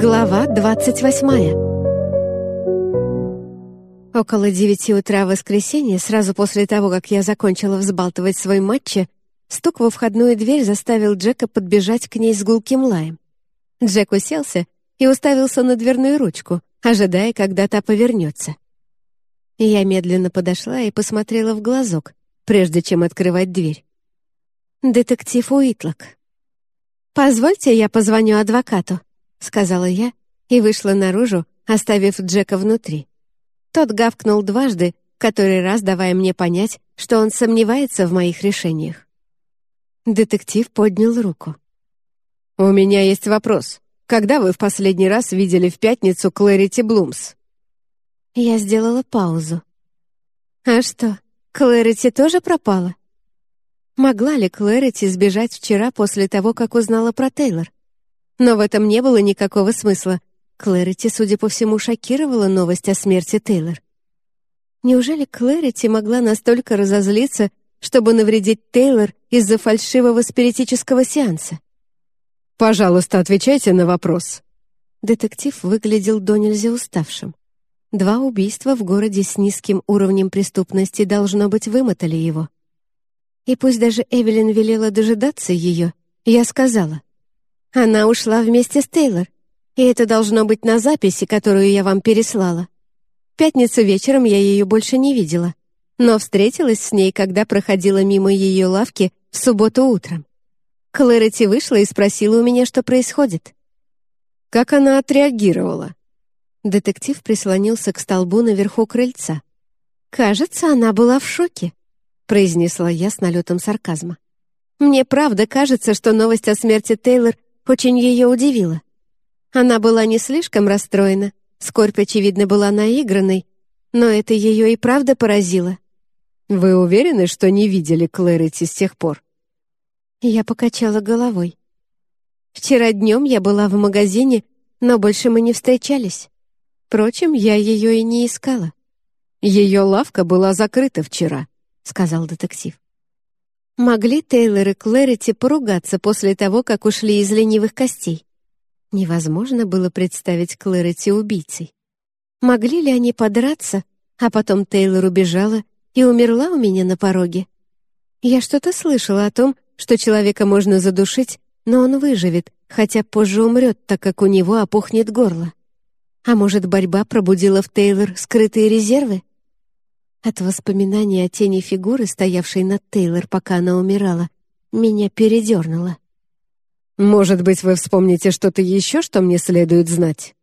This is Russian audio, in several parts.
Глава 28 Около девяти утра в воскресенье, сразу после того, как я закончила взбалтывать свой матче, стук во входную дверь заставил Джека подбежать к ней с гулким лаем. Джек уселся и уставился на дверную ручку, ожидая, когда та повернется. Я медленно подошла и посмотрела в глазок, прежде чем открывать дверь. «Детектив Уитлок». «Позвольте, я позвоню адвокату», — сказала я и вышла наружу, оставив Джека внутри. Тот гавкнул дважды, который раз давая мне понять, что он сомневается в моих решениях. Детектив поднял руку. «У меня есть вопрос. Когда вы в последний раз видели в пятницу Клэрити Блумс?» Я сделала паузу. «А что, Клэрити тоже пропала?» Могла ли Клэрити сбежать вчера после того, как узнала про Тейлор? Но в этом не было никакого смысла. Клэрити, судя по всему, шокировала новость о смерти Тейлор. Неужели Клэрити могла настолько разозлиться, чтобы навредить Тейлор из-за фальшивого спиритического сеанса? «Пожалуйста, отвечайте на вопрос». Детектив выглядел до нельзя уставшим. Два убийства в городе с низким уровнем преступности должно быть вымотали его. И пусть даже Эвелин велела дожидаться ее, я сказала, она ушла вместе с Тейлор, и это должно быть на записи, которую я вам переслала. В пятницу вечером я ее больше не видела, но встретилась с ней, когда проходила мимо ее лавки в субботу утром. Клэрети вышла и спросила у меня, что происходит. Как она отреагировала? Детектив прислонился к столбу наверху крыльца. «Кажется, она была в шоке», — произнесла я с налетом сарказма. «Мне правда кажется, что новость о смерти Тейлор очень ее удивило. Она была не слишком расстроена, скорбь, очевидно, была наигранной, но это ее и правда поразило. «Вы уверены, что не видели Клэрити с тех пор?» Я покачала головой. «Вчера днем я была в магазине, но больше мы не встречались. Впрочем, я ее и не искала». «Ее лавка была закрыта вчера», — сказал детектив. Могли Тейлор и Клэрити поругаться после того, как ушли из ленивых костей? Невозможно было представить Клэрити убийцей. Могли ли они подраться, а потом Тейлор убежала и умерла у меня на пороге? Я что-то слышала о том, что человека можно задушить, но он выживет, хотя позже умрет, так как у него опухнет горло. А может, борьба пробудила в Тейлор скрытые резервы? От воспоминания о тени фигуры, стоявшей над Тейлор, пока она умирала, меня передернуло. «Может быть, вы вспомните что-то еще, что мне следует знать?»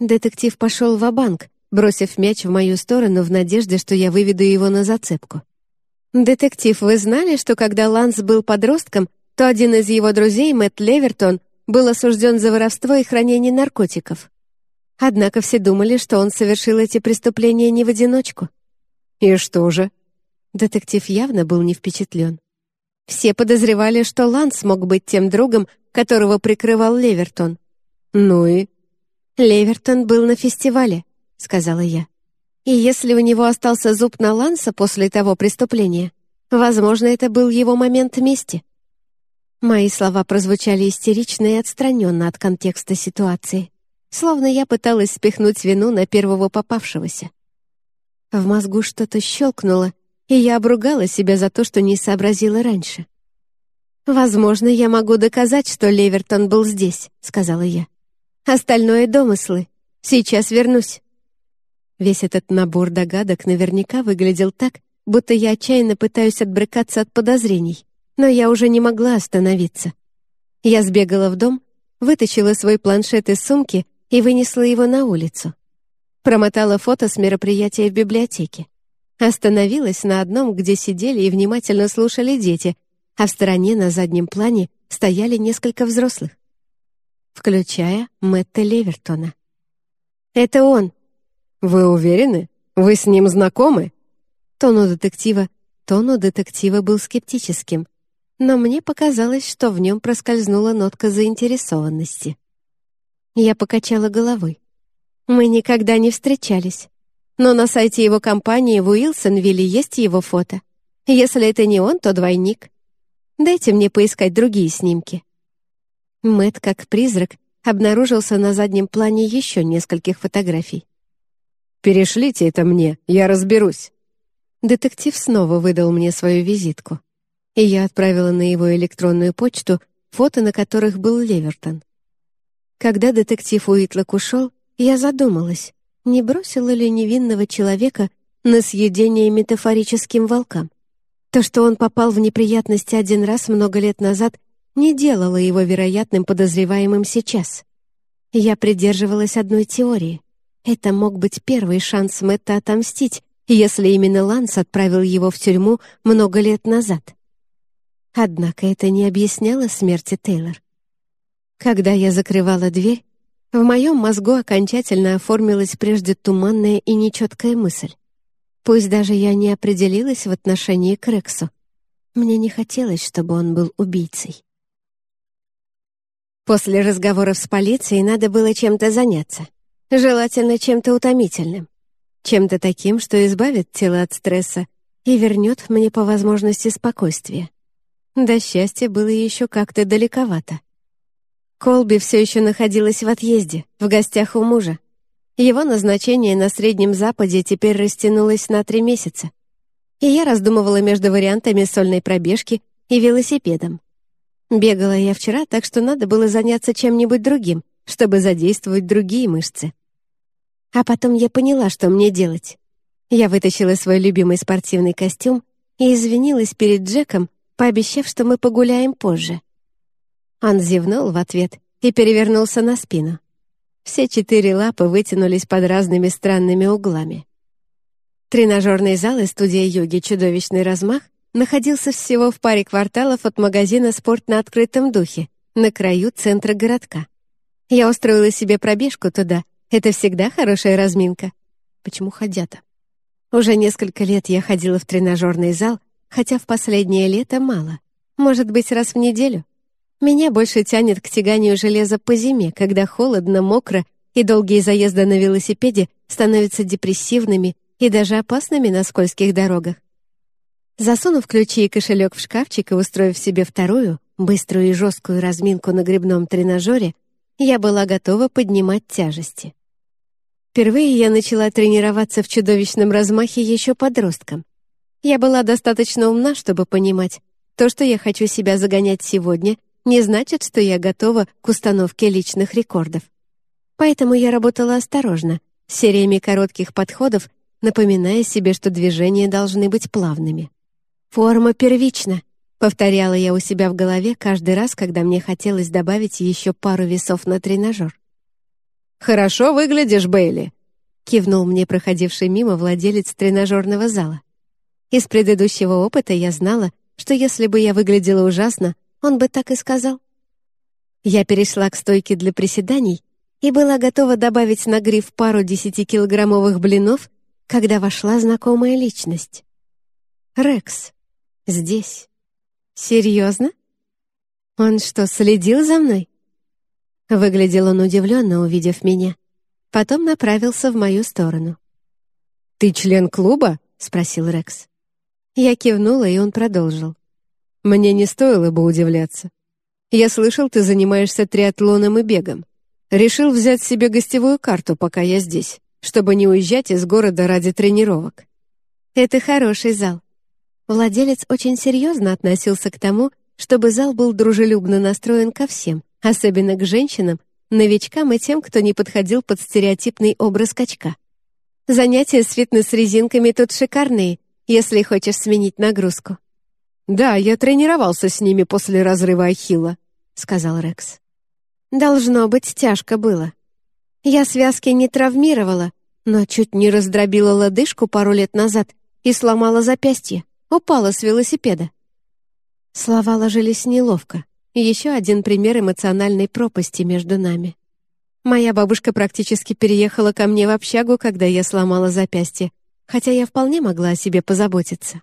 Детектив пошел в банк бросив мяч в мою сторону в надежде, что я выведу его на зацепку. «Детектив, вы знали, что когда Ланс был подростком, то один из его друзей, Мэтт Левертон, был осужден за воровство и хранение наркотиков? Однако все думали, что он совершил эти преступления не в одиночку». «И что же?» Детектив явно был не впечатлен. Все подозревали, что Ланс мог быть тем другом, которого прикрывал Левертон. «Ну и?» «Левертон был на фестивале», — сказала я. «И если у него остался зуб на Ланса после того преступления, возможно, это был его момент мести». Мои слова прозвучали истерично и отстраненно от контекста ситуации, словно я пыталась спихнуть вину на первого попавшегося. В мозгу что-то щелкнуло, и я обругала себя за то, что не сообразила раньше. «Возможно, я могу доказать, что Левертон был здесь», — сказала я. «Остальное — домыслы. Сейчас вернусь». Весь этот набор догадок наверняка выглядел так, будто я отчаянно пытаюсь отбрыкаться от подозрений, но я уже не могла остановиться. Я сбегала в дом, вытащила свой планшет из сумки и вынесла его на улицу. Промотала фото с мероприятия в библиотеке. Остановилась на одном, где сидели и внимательно слушали дети, а в стороне на заднем плане стояли несколько взрослых, включая Мэтта Левертона. «Это он!» «Вы уверены? Вы с ним знакомы?» Тон у детектива, тон у детектива был скептическим, но мне показалось, что в нем проскользнула нотка заинтересованности. Я покачала головой. Мы никогда не встречались. Но на сайте его компании в Уилсонвилле есть его фото. Если это не он, то двойник. Дайте мне поискать другие снимки. Мэт, как призрак, обнаружился на заднем плане еще нескольких фотографий. «Перешлите это мне, я разберусь». Детектив снова выдал мне свою визитку, и я отправила на его электронную почту фото, на которых был Левертон. Когда детектив Уитлок ушел, я задумалась, не бросила ли невинного человека на съедение метафорическим волкам. То, что он попал в неприятности один раз много лет назад, не делало его вероятным подозреваемым сейчас. Я придерживалась одной теории. Это мог быть первый шанс Мэтта отомстить, если именно Ланс отправил его в тюрьму много лет назад. Однако это не объясняло смерти Тейлор. Когда я закрывала дверь, в моем мозгу окончательно оформилась прежде туманная и нечеткая мысль. Пусть даже я не определилась в отношении к Рексу. Мне не хотелось, чтобы он был убийцей. После разговоров с полицией надо было чем-то заняться. Желательно чем-то утомительным. Чем-то таким, что избавит тело от стресса и вернет мне по возможности спокойствие. До счастья было еще как-то далековато. Колби все еще находилась в отъезде, в гостях у мужа, его назначение на Среднем Западе теперь растянулось на три месяца. И я раздумывала между вариантами сольной пробежки и велосипедом. Бегала я вчера, так что надо было заняться чем-нибудь другим, чтобы задействовать другие мышцы. А потом я поняла, что мне делать. Я вытащила свой любимый спортивный костюм и извинилась перед Джеком, пообещав, что мы погуляем позже. Он зевнул в ответ и перевернулся на спину. Все четыре лапы вытянулись под разными странными углами. Тренажерный зал и студия йоги «Чудовищный размах» находился всего в паре кварталов от магазина «Спорт на открытом духе», на краю центра городка. Я устроила себе пробежку туда. Это всегда хорошая разминка. Почему ходята? Уже несколько лет я ходила в тренажерный зал, хотя в последнее лето мало. Может быть, раз в неделю. Меня больше тянет к тяганию железа по зиме, когда холодно, мокро, и долгие заезды на велосипеде становятся депрессивными и даже опасными на скользких дорогах. Засунув ключи и кошелек в шкафчик и устроив себе вторую, быструю и жесткую разминку на грибном тренажере, я была готова поднимать тяжести. Впервые я начала тренироваться в чудовищном размахе еще подростком. Я была достаточно умна, чтобы понимать, то, что я хочу себя загонять сегодня — не значит, что я готова к установке личных рекордов. Поэтому я работала осторожно, сериями коротких подходов, напоминая себе, что движения должны быть плавными. «Форма первична», — повторяла я у себя в голове каждый раз, когда мне хотелось добавить еще пару весов на тренажер. «Хорошо выглядишь, Бейли», — кивнул мне проходивший мимо владелец тренажерного зала. Из предыдущего опыта я знала, что если бы я выглядела ужасно, он бы так и сказал. Я перешла к стойке для приседаний и была готова добавить на гриф пару десятикилограммовых блинов, когда вошла знакомая личность. Рекс. Здесь. Серьезно? Он что, следил за мной? Выглядел он удивленно, увидев меня. Потом направился в мою сторону. «Ты член клуба?» — спросил Рекс. Я кивнула, и он продолжил. Мне не стоило бы удивляться. Я слышал, ты занимаешься триатлоном и бегом. Решил взять себе гостевую карту, пока я здесь, чтобы не уезжать из города ради тренировок. Это хороший зал. Владелец очень серьезно относился к тому, чтобы зал был дружелюбно настроен ко всем, особенно к женщинам, новичкам и тем, кто не подходил под стереотипный образ качка. Занятия с фитнес-резинками тут шикарные, если хочешь сменить нагрузку. «Да, я тренировался с ними после разрыва Ахилла», — сказал Рекс. «Должно быть, тяжко было. Я связки не травмировала, но чуть не раздробила лодыжку пару лет назад и сломала запястье, упала с велосипеда». Слова ложились неловко. Еще один пример эмоциональной пропасти между нами. Моя бабушка практически переехала ко мне в общагу, когда я сломала запястье, хотя я вполне могла о себе позаботиться.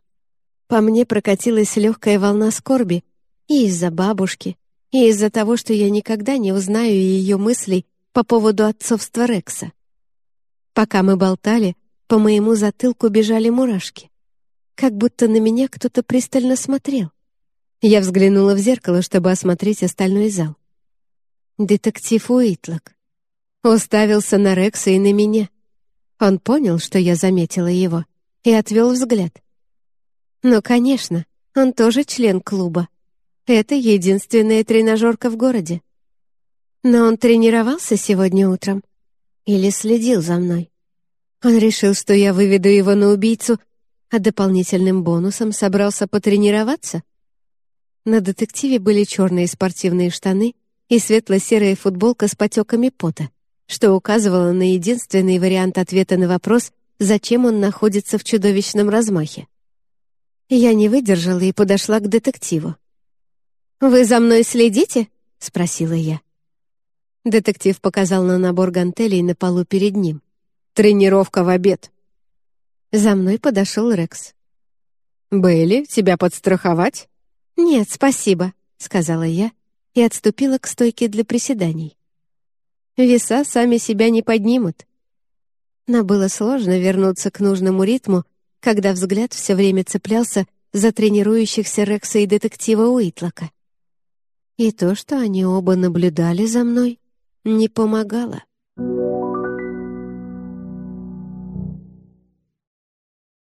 По мне прокатилась легкая волна скорби и из-за бабушки, и из-за того, что я никогда не узнаю ее мыслей по поводу отцовства Рекса. Пока мы болтали, по моему затылку бежали мурашки. Как будто на меня кто-то пристально смотрел. Я взглянула в зеркало, чтобы осмотреть остальной зал. Детектив Уитлок. Уставился на Рекса и на меня. Он понял, что я заметила его, и отвел взгляд. Ну, конечно, он тоже член клуба. Это единственная тренажерка в городе. Но он тренировался сегодня утром? Или следил за мной? Он решил, что я выведу его на убийцу, а дополнительным бонусом собрался потренироваться? На детективе были черные спортивные штаны и светло-серая футболка с потеками пота, что указывало на единственный вариант ответа на вопрос, зачем он находится в чудовищном размахе. Я не выдержала и подошла к детективу. «Вы за мной следите?» — спросила я. Детектив показал на набор гантелей на полу перед ним. «Тренировка в обед». За мной подошел Рекс. «Бейли, тебя подстраховать?» «Нет, спасибо», — сказала я и отступила к стойке для приседаний. Веса сами себя не поднимут. Но было сложно вернуться к нужному ритму, когда взгляд все время цеплялся за тренирующихся Рекса и детектива Уитлока. И то, что они оба наблюдали за мной, не помогало.